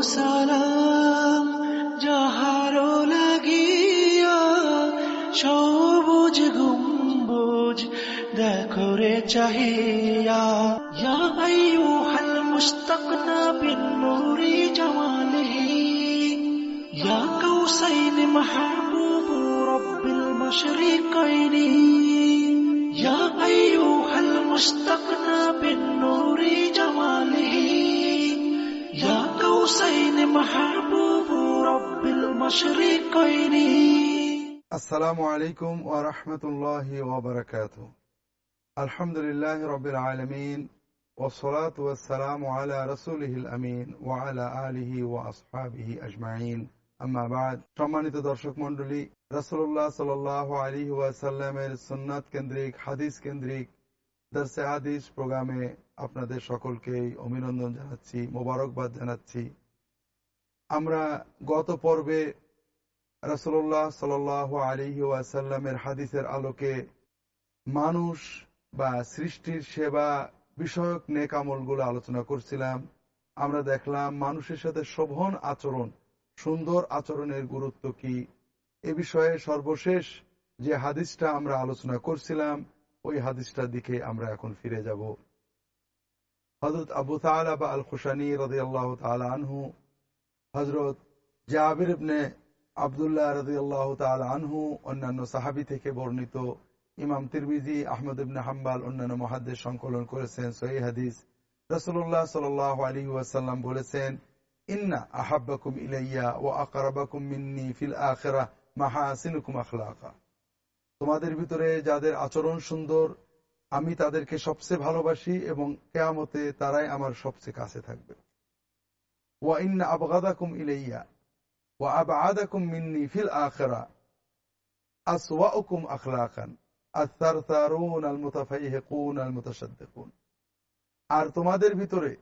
সালাম যাহারো লাগিয়া সবুজ গম্বুজ দেখো রে চাহিয়া ইয়া আইয়ুহাল মুস্তাকনা বিন নূরি জামালিহি ইয়া কাউসাইন মাহবুব রব্বিল মাশরিকাইন ইয়া আইয়ুহাল মুস্তাকনা বিন নূরি জামালিহি ইয়া কাউসাইন মাহবুব রব্বিল মাশরিকাইন আসসালামু আলাইকুম ওয়া রাহমাতুল্লাহি ওয়া বারাকাতুহু আলহামদুলিল্লাহি রাব্বিল আলামিন والصلاة والسلام على رسوله الأمين وعلى آله وأصحابه أجمعين أما بعد সম্মানিত দর্শক মণ্ডলী রাসূলুল্লাহ সাল্লাল্লাহু আলাইহি ওয়াসাল্লামের সুন্নাত কেন্দ্রিক হাদিস কেন্দ্রিক দর্সে হাদিস প্রোগ্রামে আপনাদের সকলকেই অভিনন্দন জানাচ্ছি, মোবারকবাদ জানাচ্ছি। আমরা গত পর্বে রাসুল্লাহ সাল আলিহি ওয়াসাল্লামের হাদিসের আলোকে মানুষ বা সৃষ্টির সেবা বিষয়ক নেক আমলগুলো আলোচনা করছিলাম। আমরা দেখলাম মানুষের সাথে শোভন আচরণ, সুন্দর আচরণের গুরুত্ব কি? এ বিষয়ে সর্বশেষ যে হাদিসটা আমরা আলোচনা করছিলাম ওই হাদিসটার দিকে আমরা এখন ফিরে যাব। হজরত আবু তালা বা আল খুশানি রদি আল্লাহ আনহু হজরত ইবনে আবদুল্লাহ রাজি আল্লাহ আনহু, অন্যান্য সাহাবি থেকে বর্ণিত ইমাম তিরমিজি, আহমদ ইবনে হাম্বাল, অন্যান্য মহাদ্দের সংকলন করেছেন সহি হাদিস। রসুল্লাহ সাল আলী ওয়াসাল্লাম বলেছেন, ইন্না আহাব্বাকুম ইলাইয়া ও আকারাবাকুম মিন্নি ফিল আখেরা মাহাসিনুকুম আখলাকা তোমাদের ভিতরে যাদের আচরণ সুন্দর, আমি তাদেরকে সবচেয়ে ভালোবাসি এবং কেয়ামতে তারাই আমার সবচেয়ে কাছে থাকবে। আবগাদাকুম ওয়া মিন্নি ফিল আখলাকান আল-মুতাশাদ্দিকুন। আর তোমাদের ভিতরে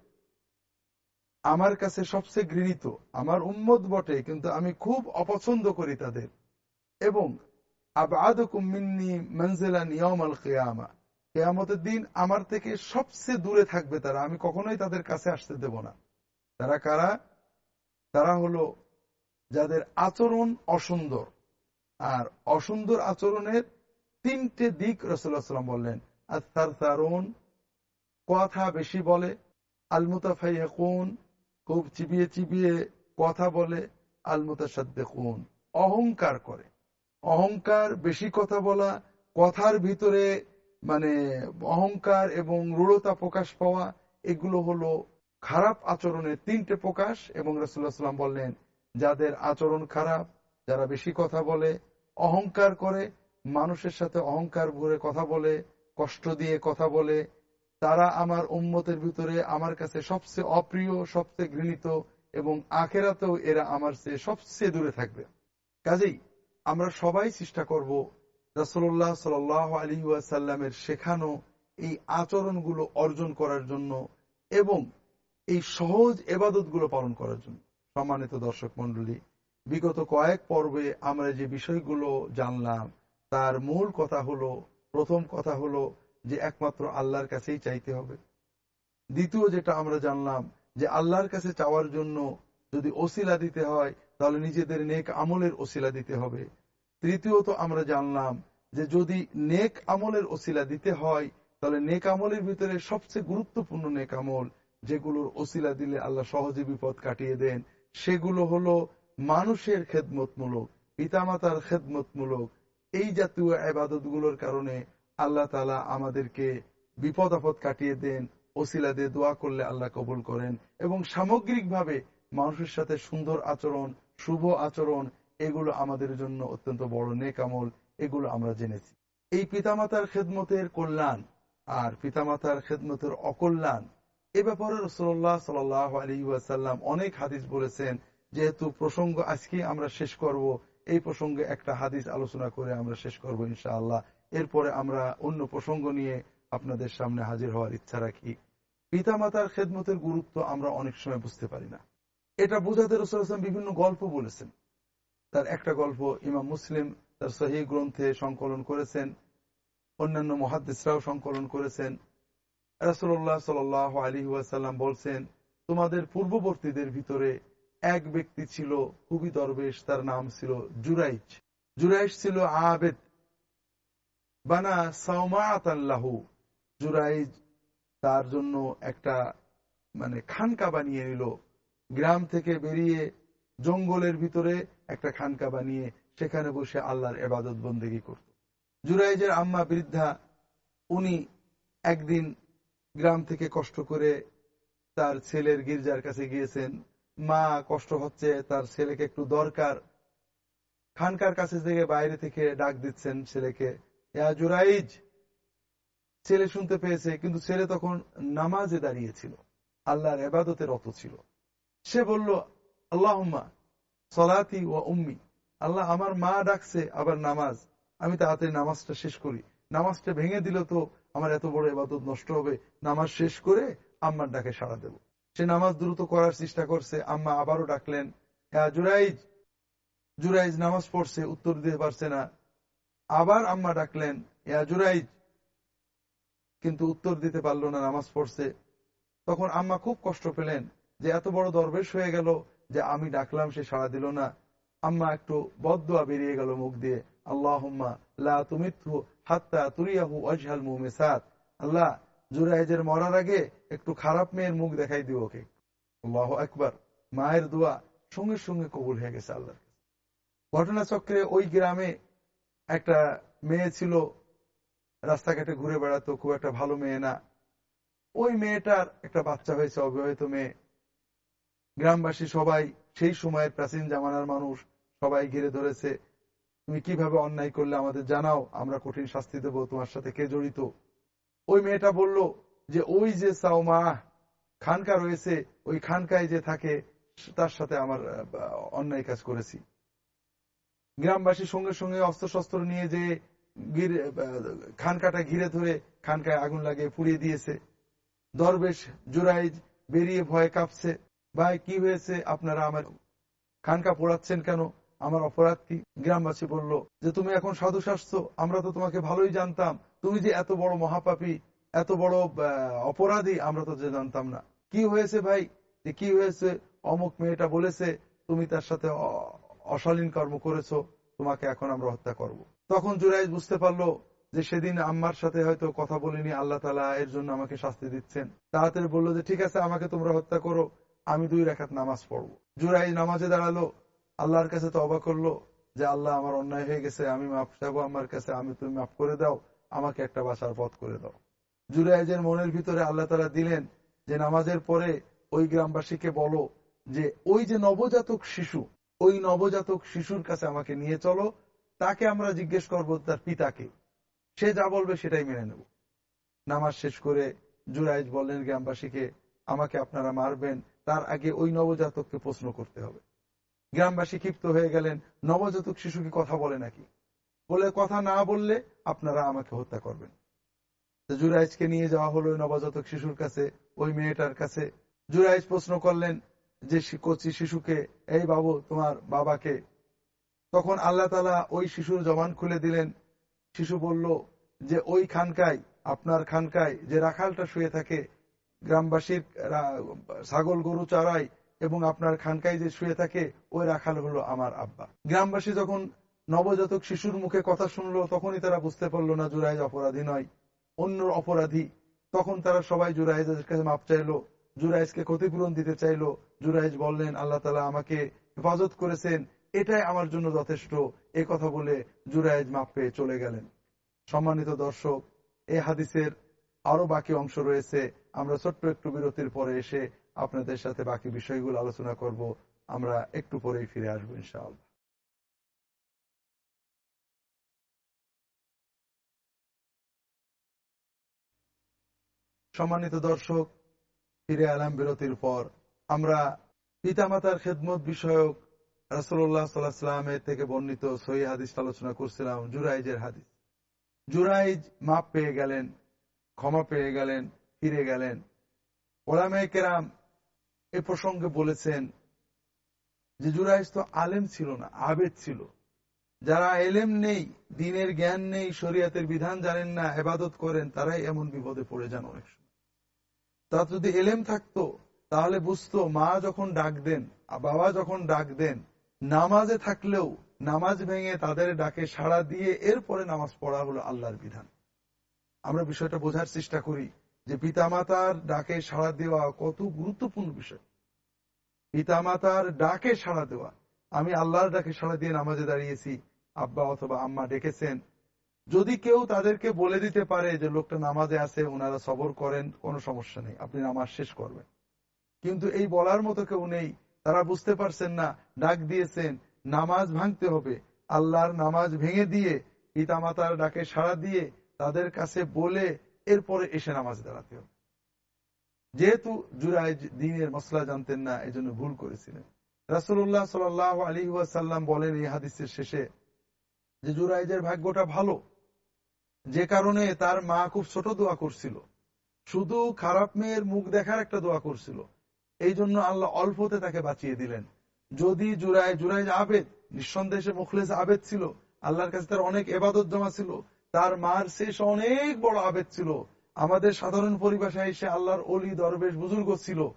আমার কাছে সবচেয়ে ঘৃণিত, আমার উম্মত বটে, কিন্তু আমি খুব অপছন্দ করি তাদের। এবং আবাদকুম মিন্নি মঞ্জেলা নিয়ম আল কেয়ামা। কেয়ামতের দিন আমার থেকে সবচেয়ে দূরে থাকবে তারা। আমি কখনোই তাদের কাছে আসতে দেব না। তারা কারা? তারা হলো যাদের আচরণ অসুন্দর। আর অসুন্দর আচরণের তিনটে দিক রসুল্লাহাম বললেন আর তার কথা বেশি বলে। আলমুতাফাইকুন খুব চিবিয়ে চিবিয়ে কথা বলে। আলমুতাসাদ্দেকুন অহংকার করে। অহংকার, বেশি কথা বলা, কথার ভিতরে মানে অহংকার এবং রূঢ়তা প্রকাশ পাওয়া, এগুলো হলো খারাপ আচরণের তিনটে প্রকাশ এবং রসুল্লাহ সাল্লাম বললেন, যাদের আচরণ খারাপ, যারা বেশি কথা বলে, অহংকার করে, মানুষের সাথে অহংকার ভরে কথা বলে, কষ্ট দিয়ে কথা বলে, তারা আমার উম্মতের ভিতরে আমার কাছে সবচেয়ে অপ্রিয়, সবচেয়ে ঘৃণিত এবং আখেরাতেও এরা আমার চেয়ে সবচেয়ে দূরে থাকবে। কাজেই আমরা সবাই চেষ্টা করব রসল্লাহ সাল আলী সাল্লামের শেখানো এই আচরণগুলো অর্জন করার জন্য এবং এই সহজ এবাদতগুলো পালন করার জন্য। সম্মানিত দর্শক মন্ডলী বিগত কয়েক পর্বে আমরা যে বিষয়গুলো জানলাম, তার মূল কথা হলো, প্রথম কথা হলো যে একমাত্র আল্লাহর কাছেই চাইতে হবে। দ্বিতীয় যেটা আমরা জানলাম, যে আল্লাহর কাছে চাওয়ার জন্য যদি ওসিলা দিতে হয়, তাহলে নিজেদের নেক আমলের ওসিলা দিতে হবে। তৃতীয়ত আমরা জানলাম যে যদি নেক আমলের ওসিলা দিতে হয়, তাহলে নেক আমলের ভিতরে সবচেয়ে গুরুত্বপূর্ণ নেক আমল যেগুলোর ওসিলা দিলে আল্লাহ সহজে বিপদ কাটিয়ে দেন, সেগুলো হলো মানুষের খেদমতমূলক, পিতামাতার খেদমতমূলক। এই জাতীয় আবাদতগুলোর কারণে আল্লাহ তালা আমাদেরকে বিপদ আপদ কাটিয়ে দেন, ওসিলা দিয়ে দোয়া করলে আল্লাহ কবুল করেন এবং সামগ্রিকভাবে মানুষের সাথে সুন্দর আচরণ, শুভ আচরণ এগুলো আমাদের জন্য অত্যন্ত বড় নেকামল এগুলো আমরা জেনেছি। এই পিতামাতার খেদমতের কল্যাণ আর পিতামাতার খেদমতের অকল্যাণ, এ ব্যাপারে রসল্লাহ সাল আলী ওয়াসাল্লাম অনেক হাদিস বলেছেন। যেহেতু প্রসঙ্গ আজকে আমরা শেষ করব, এই প্রসঙ্গে একটা হাদিস আলোচনা করে আমরা শেষ করব ইনশাআল্লাহ। এরপরে আমরা অন্য প্রসঙ্গ নিয়ে আপনাদের সামনে হাজির হওয়ার ইচ্ছা রাখি। পিতামাতার খেদমতের গুরুত্ব আমরা অনেক সময় বুঝতে পারি না। এটা বোঝাতে রসুল বিভিন্ন গল্প বলেছেন। তার একটা গল্প ইমাম মুসলিম তার সহি গ্রন্থে সংকলন করেছেন। অন্যান্য মহাদিসরাও সংকলন করেছেন। রাসুল্লাহ সাল আলী ওয়াসাল্লাম বলছেন, তোমাদের পূর্ববর্তীদের ভিতরে এক ব্যক্তি ছিল খুবই দরবেশ, তার নাম ছিল জুরাইজ জুরাইজ ছিল আবেদ। বানা সাউমাত আল্লাহু জুরাইজ তার জন্য একটা মানে খানকা বানিয়ে নিল। গ্রাম থেকে বেরিয়ে জঙ্গলের ভিতরে একটা খানকা বানিয়ে সেখানে বসে আল্লাহর এবাদত বন্দেগী করত। জুরাইজের আম্মা বৃদ্ধা, উনি একদিন গ্রাম থেকে কষ্ট করে তার ছেলের গির্জার কাছে গিয়েছেন। মা কষ্ট হচ্ছে, তার ছেলেকে একটু দরকার। খানকার কাছে থেকে বাইরে থেকে ডাক দিচ্ছেন ছেলেকে জুরাইজ! ছেলে শুনতে পেয়েছে, কিন্তু ছেলে তখন নামাজে দাঁড়িয়েছিল। আল্লাহর এবাদতে রত ছিল। সে বলল, আল্লাহম্মা সলাতি ও উম্মি। আল্লাহ আমার মা ডাকছে আবার নামাজ। আমি তাড়াতাড়ি নামাজটা শেষ করি। নামাজটা ভেঙে দিল তো আমার এত বড় এবাদত নষ্ট হবে। নামাজ শেষ করে আম্মার ডাকে সাড়া দেব। সে নামাজ দ্রুত করার চেষ্টা করছে। আম্মা আবারও ডাকলেন হ্যাঁ জুরাইজ জুরাইজ নামাজ পড়ছে, উত্তর দিতে পারছে না। আবার আম্মা ডাকলেন ইয়া জুরাইজ। কিন্তু উত্তর দিতে পারল না, নামাজ পড়ছে। তখন আম্মা খুব কষ্ট পেলেন যে এত বড় দরবেশ হয়ে গেল। যে আমি ডাকলাম, সে সাড়া দিল না। আম্মা একটু বদুয়া বেরিয়ে গেল মুখ দিয়ে। আল্লাহ লা তুমিথু হাত্তা তুরিয়াহু অজহাল মুমেসাদ আল্লাহ জুরাইজের মরার আগে একটু খারাপ মেয়ের মুখ দেখাই দিও ওকে। আল্লাহ একবার মায়ের দোয়া সঙ্গে সঙ্গে কবুল হয়ে গেছে আল্লাহ ঘটনাচক্রে ওই গ্রামে একটা মেয়ে ছিল। রাস্তাঘাটে ঘুরে বেড়াতো, খুব একটা ভালো মেয়ে না। ওই মেয়েটার একটা বাচ্চা হয়েছে অবিবাহিত মেয়ে। গ্রামবাসী সবাই, সেই সময়ের প্রাচীন জামানার মানুষ সবাই ঘিরে ধরেছে। তুমি কীভাবে অন্যায় করলে আমাদের জানাও, আমরা কঠিন শাস্তি দেব, তোমার সাথে কে জড়িত? ওই মেয়েটা বলল যে, ওই যে সাউমা খানকা রয়েছে, ওই খানকায় যে থাকে, তার সাথে আমার অন্যায় কাজ করেছি। গ্রামবাসী সঙ্গে সঙ্গে অস্ত্র শস্ত্র নিয়ে যে খানকাটা ঘিরে ধরে খানকায় আগুন লাগিয়ে পুড়িয়ে দিয়েছে। দরবেশ জুরাইজ বেরিয়ে ভয় কাঁপছে। ভাই, কি হয়েছে? আপনারা আমার খানকা পোড়াচ্ছেন কেন? আমার অপরাধ কি? গ্রামবাসী বলল যে, তুমি এখন সাধু শাস্ত্র, আমরা তো তোমাকে ভালোই জানতাম। তুমি যে এত বড় মহাপাপী, এত বড় অপরাধী, আমরা তো যে জানতাম না। কি হয়েছে ভাই? যে, কি হয়েছে? অমুক মেয়েটা বলেছে, তুমি তার সাথে অশালীন কর্ম করেছ, তোমাকে এখন আমরা হত্যা করব। তখন জুরাইজ বুঝতে পারল যে, সেদিন আম্মার সাথে হয়তো কথা বলিনি, আল্লাহ তালা এর জন্য আমাকে শাস্তি দিচ্ছেন। তাড়াতাড়ি বলল যে, ঠিক আছে, আমাকে তোমরা হত্যা করো। আমি দুই রেখাত নামাজ পড়ব। জুরাইজ নামাজে দাঁড়াল, আল্লাহর কাছে তো অবাক করল যে, আল্লাহ আমার অন্যায় হয়ে গেছে, আমি মাফ চাবো আমার কাছে, আমি তুমি মাফ করে দাও, আমাকে একটা বাসার পথ করে দাও। জুরাইজের মনের ভিতরে আল্লাহ তালা দিলেন যে, নামাজের পরে ওই গ্রামবাসীকে বলো যে, ওই যে নবজাতক শিশু, ওই নবজাতক শিশুর কাছে আমাকে নিয়ে চলো, তাকে আমরা জিজ্ঞেস করব তার পিতাকে। সে যা বলবে সেটাই মেনে নেব। নামাজ শেষ করে জুরাইজ বললেন গ্রামবাসীকে, আমাকে আপনারা মারবেন তার আগে ওই নবজাতককে প্রশ্ন করতে হবে। গ্রামবাসী ক্ষিপ্ত হয়ে গেলেন, নবজাতক শিশুকে কথা বলে নাকি? বলে, কথা না বললে আপনারা আমাকে হত্যা করবেন। জুরাইজকে নিয়ে যাওয়া হলো নবজাতক শিশুর কাছে, ওই মেয়েটার কাছে। জুরাইজ প্রশ্ন করলেন যে কচি শিশুকে, এই বাবু, তোমার বাবাকে? তখন আল্লাহ তালা ওই শিশুর জবান খুলে দিলেন। শিশু বলল যে, ওই খানকায়, আপনার খানকায় যে রাখালটা শুয়ে থাকে গ্রামবাসীর ছাগল গরু চড়াই এবং আপনার খানকায় যে শুয়ে থাকে, ওই রাখাল হলো আমার আব্বা। গ্রামবাসী যখন নবজাতক শিশুর মুখে কথা শুনলো, তখনই তারা বুঝতে পারল না জুরাইজ অপরাধী নয়, অন্য অপরাধী। তখন তারা সবাই জুরাইজের কাছে মাপ চাইলো, জুরাইজকে ক্ষতিপূরণ দিতে চাইলো। জুরাইজ বললেন, আল্লাহ তালা আমাকে হেফাজত করেছেন, এটাই আমার জন্য যথেষ্ট। এ কথা বলে জুরাইজ মাপ পেয়ে চলে গেলেন। সম্মানিত দর্শক, এ হাদিসের আরও বাকি অংশ রয়েছে। আমরা ছোট্ট একটু বিরতির পরে এসে আপনাদের সাথে বাকি বিষয়গুলো আলোচনা করব। আমরা একটু পরেই ফিরে আসব ইনশাআল্লাহ। সম্মানিত দর্শক, ফিরে আলাম বিরতির পর। আমরা পিতামাতার খেদমত বিষয়ক রাসুল্লাহ সাল্লাহামের থেকে বর্ণিত সহি হাদিস আলোচনা করছিলাম, জুরাইজের হাদিস। জুরাইজ মাপ পেয়ে গেলেন, ক্ষমা পেয়ে গেলেন ফিরে গেলেন। ওলামে কেরাম এ প্রসঙ্গে বলেছেন যে জুরাইজ তো আলেম ছিল না, আবেদ ছিল। যারা এলেম নেই, দিনের জ্ঞান নেই, শরিয়াতের বিধান জানেন না হেবাদত করেন, তারাই এমন বিপদে পড়ে যান অনেক সময়। তার যদি এলেম থাকতো, তাহলে বুঝতো মা যখন ডাক দেন, বাবা যখন ডাক দেন, নামাজে থাকলেও নামাজ ভেঙে তাদের ডাকে সাড়া দিয়ে এরপরে নামাজ পড়া হলো আল্লাহর বিধান। আমরা বিষয়টা বোঝার চেষ্টা করি। যে পিতামাতার ডাকে সাড়া দেওয়া কত গুরুত্বপূর্ণ বিষয়। পিতামাতার ডাকে সাড়া দেওয়া। আমি আল্লাহর ডাকে সাড়া দিয়ে নামাজে দাঁড়িয়েছি, আব্বা অথবা আম্মা ডেকেছেন। যদি কেউ তাদেরকে বলে দিতে পারে যে লোকটা নামাজে আছে, ওনারা সবর করেন, কোনো সমস্যা নেই, আপনি নামাজ শেষ করবেন। কিন্তু এই বলার মতো কেউ নেই, তারা বুঝতে পারছেন না, ডাক দিয়েছেন, নামাজ ভাঙতে হবে। আল্লাহর নামাজ ভেঙে দিয়ে পিতামাতার ডাকে সাড়া দিয়ে তাদের কাছে বলে এরপরে এসে নামাজ দাঁড়াতে হবে। যেহেতু জুরাই দিনের মশলা জানতেন না এই জন্য ভুল করেছিলেন। রাসুল্লাহ সাল আলী ওয়াসাল্লাম বলেন এই হাদিসের শেষে যে জুরাইজের ভাগ্যটা ভালো, যে কারণে তার মা খুব ছোট দোয়া করছিল। শুধু খারাপ মেয়ের মুখ দেখার একটা দোয়া করছিল। এই জন্য আল্লাহ অল্পতে তাকে বাঁচিয়ে দিলেন। যদি জুরাই জুরাইজ আবেদ, নিঃসন্দেহে মুখলেস আবেদ ছিল, আল্লাহর কাছে তার অনেক এবাদত জমা ছিল তার মার শেষ অনেক বড় আবেদ ছিল। আমাদের সাধারণ পরিভাষায় সে আল্লাহর অলি, দরবেশ, বুজুর্গ ছিল।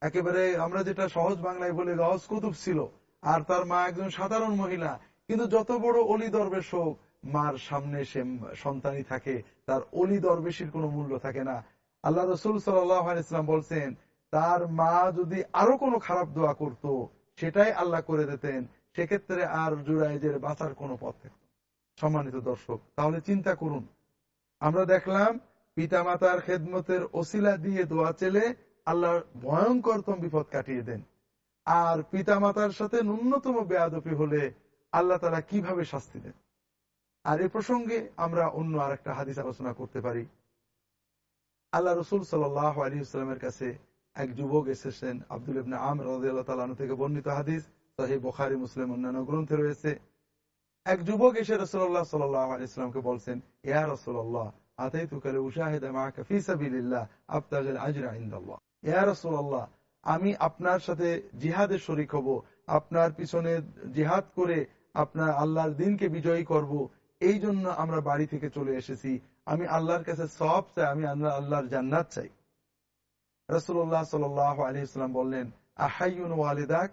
একেবারে আমরা যেটা সহজ বাংলায় বলি রহস কুতুব ছিল। আর তার মা একজন সাধারণ মহিলা। কিন্তু যত বড় অলি, দরবেশ হোক, মার সামনে সে সন্তানই থাকে। তার অলি, দরবেশির কোনো মূল্য থাকে না। আল্লাহ রসুল সাল্লাম বলছেন, তার মা যদি আরও কোনো খারাপ দোয়া করত, সেটাই আল্লাহ করে দিতেন। সেক্ষেত্রে আর জুরাইজের বাঁচার কোনো পথ থাকত সম্মানিত দর্শক, তাহলে চিন্তা করুন। আমরা দেখলাম পিতামাতার খেদমতের ওসিলা দিয়ে দোয়া চেলে আল্লাহর ভয়ঙ্করতম বিপদ কাটিয়ে দেন। আর পিতামাতার সাথে ন্যূনতম বেয়াদপি হলে আল্লাহ তারা কীভাবে শাস্তি দেন? আর এ প্রসঙ্গে আমরা অন্য আর একটা হাদিস আলোচনা করতে পারি। আল্লাহ রসুল সাল্লাহ আলী ইসলামের কাছে এক যুবক এসেছেন, আব্দুল ইবনে আম রাজু থেকে বর্ণিত হাদিস। তাহি বোখারি, মুসলিম অন্যান্য গ্রন্থে রয়েছে। এক যুবক এসে রসুল্লাহ সাল্লাহ আলী বলছেন, ইয়া রসুল্লাহ আতাই তুকালে উশাহিদ ইয়া আমি আপনার সাথে জিহাদের শরিক হব, আপনার পিছনে জিহাদ করে আপনার আল্লাহর দিনকে বিজয়ী করব এই জন্য আমরা বাড়ি থেকে চলে এসেছি। আমি আল্লাহর কাছে সব চাই, আমি আল্লাহ, আল্লাহর জান্নাত চাই। রসুল্লাহ সাল আলহিসাম বললেন আহাইন ওয়ালিদাক,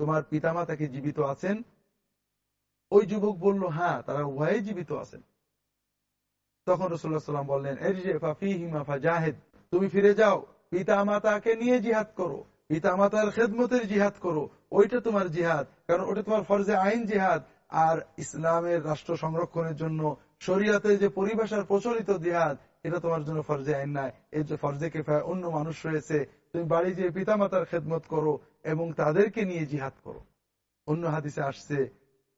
তোমার পিতামাতা কি জীবিত আছেন? ওই যুবক বলল হ্যাঁ তারা উভয়ে জীবিত আছেন। তখন রসুল্লাহ সাল্লাম বললেন জাহেদ তুমি ফিরে যাও পিতা মাতাকে নিয়ে জিহাদ করো পিতা মাতার খেদমতের জিহাদ করো, ওইটা তোমার জিহাদ, কারণ ওটা তোমার ফরজে আইন জিহাদ, আর ইসলামের রাষ্ট্র সংরক্ষণের জন্য শরীয়তে যে পরিভাষার প্রচলিত জিহাদ, এটা তোমার জন্য ফরজে আইন নাই এই যে ফরজে কেফায় অন্য মানুষ রয়েছে, তুমি বাড়ি যে পিতা মাতার খেদমত করো এবং তাদেরকে নিয়ে জিহাদ করো। অন্য হাদিসে আসছে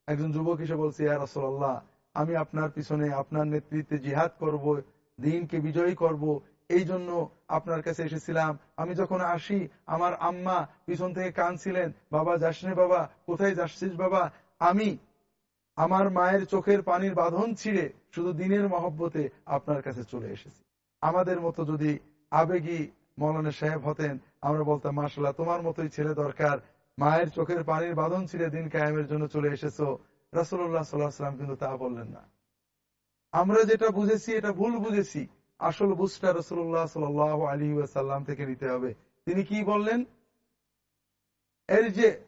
একজন যুবক এসে বলছে, ইয়া রসল্লাহ আমি আপনার পিছনে আপনার নেতৃত্বে জিহাদ করব, দিনকে বিজয়ী করব এই জন্য আপনার কাছে এসেছিলাম। আমি যখন আসি, আমার আম্মা পিছন থেকে কানছিলেন বাবা যাসনে বাবা, কোথায় যাচ্ছিস বাবা? আমি আমার মায়ের চোখের পানির বাঁধন ছিঁড়ে শুধু দিনের মহব্বতে আপনার কাছে চলে এসেছি। আমাদের মতো যদি আবেগী মৌলানা সাহেব হতেন, আমরা বলতাম মাসাল্লাহ তোমার মতোই ছেলে দরকার মায়ের চোখের পানির বাঁধন ছিঁড়ে দিন কায়েমের জন্য চলে এসেছ। রাসুল্লাহ সাল্লাহাম কিন্তু তা বললেন না। আমরা যেটা বুঝেছি, এটা ভুল বুঝেছি। আসল বুঝটা রসুল্লাহ সাল আলী সাল্লাম থেকে নিতে হবে। তিনি কি বললেন? এর যে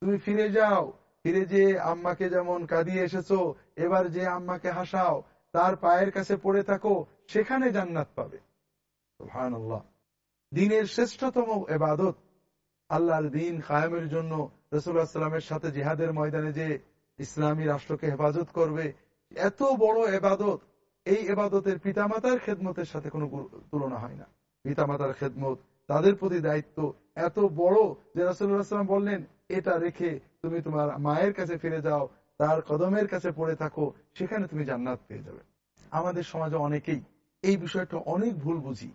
তুমি ফিরে যাও, ফিরে যে আম্মাকে যেমন কাঁদিয়ে এসেছ, এবার যে আম্মাকে হাসাও, তার পায়ের কাছে পড়ে থাকো, সেখানে জান্নাত পাবে। দিনের শ্রেষ্ঠতম এবাদত আল্লাহর দিন কায়েমের জন্য রসুল্লাহামের সাথে জিহাদের ময়দানে যে ইসলামী রাষ্ট্রকে হেফাজত করবে, এত বড় এবাদত, এই এবাদতের পিতামাতার খেদমতের সাথে কোনো তুলনা হয় না। পিতামাতার খেদমত তাদের প্রতি দায়িত্ব এত বড় যে রাসুল্লাহাম বললেন, এটা রেখে তুমি তোমার মায়ের কাছে ফিরে যাও, তার কদমের কাছে পড়ে থাকো, সেখানে তুমি জান্নাত পেয়ে যাবে। আমাদের সমাজে অনেকেই এই বিষয়টা অনেক ভুল বুঝি।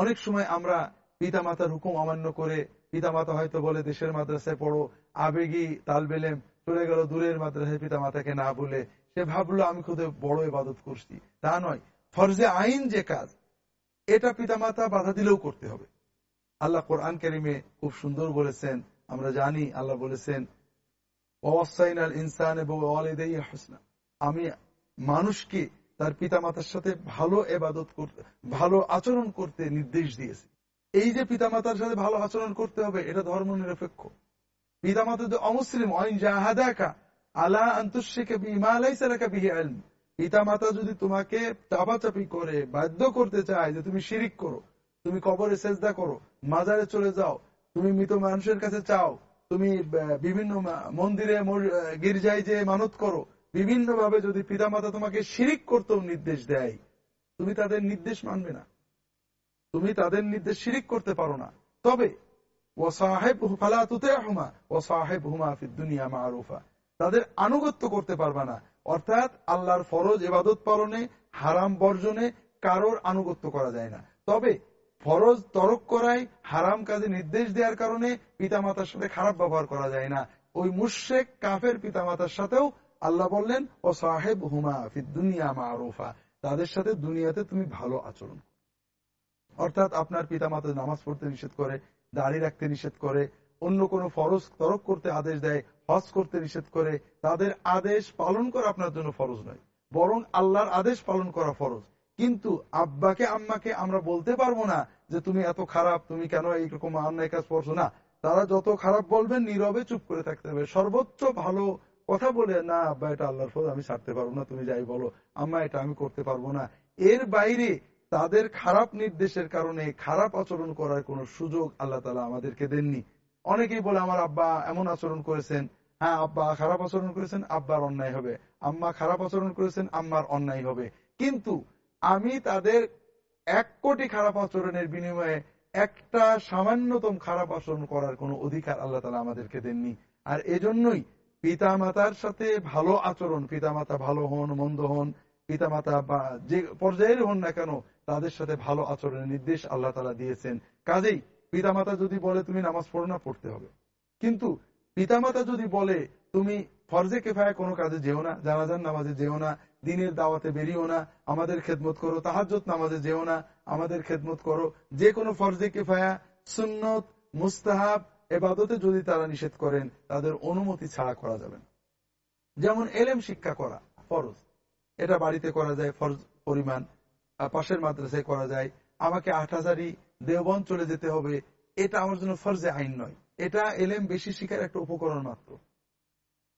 অনেক সময় আমরা পিতা মাতার হুকুম অমান্য করে পিতা মাতা হয়তো বলে, দেশের মাদ্রাসায় পড়ো, আবেগী তাল বেলেম চলে গেল দূরের মাদ্রাসায় পিতা মাতাকে না বলে। সে ভাবলো, আমি খুদে বড় ইবাদত করছি। তা নয়, ফরজে আইন যে কাজ, এটা পিতা মাতা বাধা দিলেও করতে হবে। আল্লাহ কোরআন কেরিমে খুব সুন্দর বলেছেন, আমরা জানি, আল্লাহ বলেছেন ইনসান এবং আমি মানুষকে তার পিতামাতার সাথে ভালো এবাদত করতে, ভালো আচরণ করতে নির্দেশ দিয়েছে। এই যে পিতামাতার সাথে ভালো আচরণ করতে হবে, এটা ধর্ম নিরপেক্ষ। পিতামাতা যদি অমুসলিম, অইন জাহাদাকা, আলা পিতামাতা যদি তোমাকে চাপাচাপি করে, বাধ্য করতে চায় যে তুমি শিরিক করো, তুমি কবরে সেজদা করো, মাজারে চলে যাও, তুমি মৃত মানুষের কাছে চাও, তুমি বিভিন্ন মন্দিরে গির্জায় যে মানত করো বিভিন্ন ভাবে যদি পিতামাতা তোমাকে শিরিক করতেও নির্দেশ দেয়, তুমি তাদের নির্দেশ মানবে না। তুমি তাদের নির্দেশ শিরিক করতে পারো না। তবে ও সাহেব ফালা তুতে ও সাহেব হুমা দুনিয়া মারুফা। তাদের আনুগত্য করতে পারবা না। অর্থাৎ আল্লাহর ফরজ এবাদত পালনে, হারাম বর্জনে কারোর আনুগত্য করা যায় না। তবে, ফরজ তরক করায় হারাম কাজে নির্দেশ দেওয়ার কারণে পিতামাতার সাথে খারাপ ব্যবহার করা যায় না। ওই মুশেক কাফের পিতামাতার সাথেও আল্লাহ বললেন, ও সাহেব হুমা দুনিয়া মারুফা। তাদের সাথে দুনিয়াতে তুমি ভালো আচরণ অর্থাৎ আপনার পিতামাতা নামাজ পড়তে নিষেধ করে, দাড়ি রাখতে নিষেধ করে, অন্য কোনো ফরজ তরক করতে আদেশ দেয়, হজ করতে নিষেধ করে, তাদের আদেশ পালন করা আপনার জন্য ফরজ নয়। বরং আল্লাহর আদেশ পালন করা ফরজ। কিন্তু আব্বাকে, আম্মাকে আমরা বলতে পারব না যে, তুমি এত খারাপ, তুমি কেন এইরকম অন্যায় কাজ করছ? না, তারা যত খারাপ বলবেন, নীরবে চুপ করে থাকতে হবে। সর্বোচ্চ ভালো কথা বলে, না, আব্বা, এটা আল্লাহর ফল আমি ছাড়তে পারব না, তুমি যাই বলো। আম্মা, এটা আমি করতে পারব না। এর বাইরে তাদের খারাপ নির্দেশের কারণে খারাপ আচরণ করার কোন সুযোগ আল্লাহ তালা আমাদেরকে দেননি। অনেকেই বলে, আমার আব্বা এমন আচরণ করেছেন। হ্যাঁ আব্বা খারাপ আচরণ করেছেন, আব্বার অন্যায় হবে। আম্মা খারাপ আচরণ করেছেন, আম্মার অন্যায় হবে। কিন্তু আমি তাদের এক কোটি খারাপ আচরণের বিনিময়ে একটা সামান্যতম খারাপ আচরণ করার কোন অধিকার আল্লাহ তালা আমাদেরকে দেননি। আর এজন্যই পিতা মাতার সাথে ভালো আচরণ পিতা মাতা ভালো হন, মন্দ হন পিতা মাতা বা যে পর্যায়ের হন না কেন, তাদের সাথে ভালো আচরণের নির্দেশ আল্লাহ তালা দিয়েছেন। কাজেই পিতামাতা যদি বলে, তুমি নামাজ পড়ো না, পড়তে হবে। কিন্তু পিতামাতা যদি বলে, তুমি ফরজে কেফায় কোনো কাজে যেও না জানাজান নামাজে যেও না, দিনের দাওয়াতে বেরিয়েও না, আমাদের খেদমত করো তাহাজত নামাজে যেও না, আমাদের খেদমত করো, যে কোনো ফরজে কেফায়া, সুন্নত, মুস্তাহাব এবাদতে যদি তারা নিষেধ করেন, তাদের অনুমতি ছাড়া করা যাবে না। যেমন এলেম শিক্ষা করা, ফরজ। এটা বাড়িতে করা যায়, ফরজ পরিমাণ। পাশের মাদ্রাসায় করা যায়, আমাকে আট হাজারই দেওবন চলে যেতে হবে, এটা আমার জন্য ফরজে আইন নয়। এটা এলেম বেশি শিখার একটা উপকরণ মাত্র।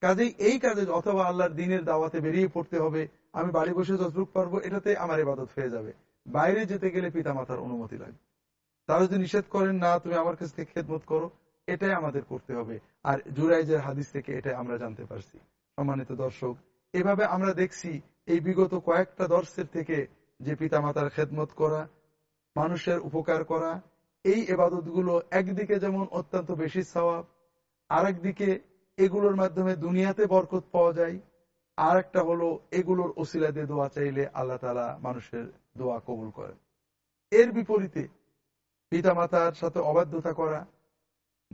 কাজেই এই কাজে অথবা আল্লাহর দিনের দাওয়াতে বেরিয়ে পড়তে হবে, আমি বাড়ি বসে যতটুক পারব, এটাতে আমার এবাদত হয়ে যাবে। বাইরে যেতে গেলে পিতা মাতার অনুমতি লাগবে। তারা যদি নিষেধ করেন, না, তুমি আমার কাছ থেকে খেদমত করো এটাই আমাদের করতে হবে। আর জুরাইজের হাদিস থেকে এটাই আমরা জানতে পারছি। সম্মানিত দর্শক, এভাবে আমরা দেখছি এই বিগত কয়েকটা দর্শের থেকে যে পিতা মাতার খেদমত করা, মানুষের উপকার করা, এই এবাদতগুলো একদিকে যেমন অত্যন্ত বেশি স্বভাব আর একদিকে এগুলোর মাধ্যমে দুনিয়াতে বরকত পাওয়া যায়। আর একটা হলো এগুলোর ওসিলাতে দোয়া চাইলে আল্লাহ তালা মানুষের দোয়া কবুল করে এর বিপরীতে পিতামাতার সাথে অবাধ্যতা করা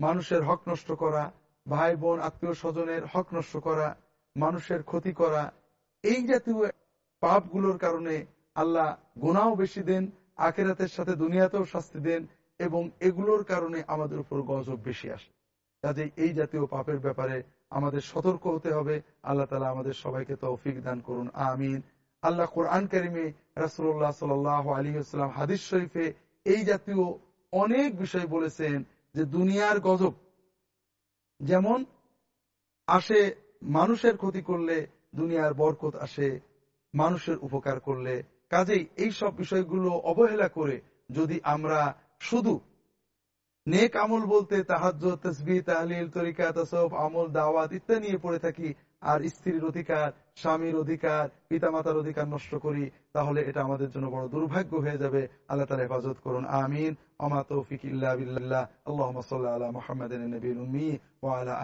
মানুষের হক নষ্ট করা, ভাই, বোন, আত্মীয় স্বজনের হক নষ্ট করা, মানুষের ক্ষতি করা, এই জাতীয় পাপগুলোর কারণে আল্লাহ গুণাও বেশি দেন, আখেরাতের সাথে দুনিয়াতেও শাস্তি দেন এবং এগুলোর কারণে আমাদের উপর গজব বেশি আসে। কাজে এই জাতীয় পাপের ব্যাপারে আমাদের সতর্ক হতে হবে। আল্লাহ তালা আমাদের সবাইকে তৌফিক দান করুন। আমিন। আল্লাহ কোরআন করিমে রাসুল্লাহ সাল আলী আসসালাম হাদিস শরীফে এই জাতীয় অনেক বিষয় বলেছেন। যে দুনিয়ার গজব। যেমন, আসে মানুষের ক্ষতি করলে দুনিয়ার বরকত আসে, মানুষের উপকার করলে। কাজেই এই সব বিষয়গুলো অবহেলা করে যদি আমরা শুধু নেক আমল বলতে তাহাজ তসবি তাহলিল তরিকা তসব আমল, দাওয়াত ইত্যাদি নিয়ে পড়ে থাকি, আর স্ত্রীর অধিকার স্বামীর অধিকার, পিতামাতার অধিকার নষ্ট করি, তাহলে এটা আমাদের জন্য বড় দুর্ভাগ্য হয়ে যাবে। আল্লাহ তালা হেফাজত করুন, আমিন। অমা তৌফিক আল্লাহ আলা মোহাম্মদ নবীন উম্মি ওয়ালা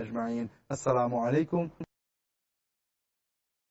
আজমাইন। আসসালামু আলাইকুম।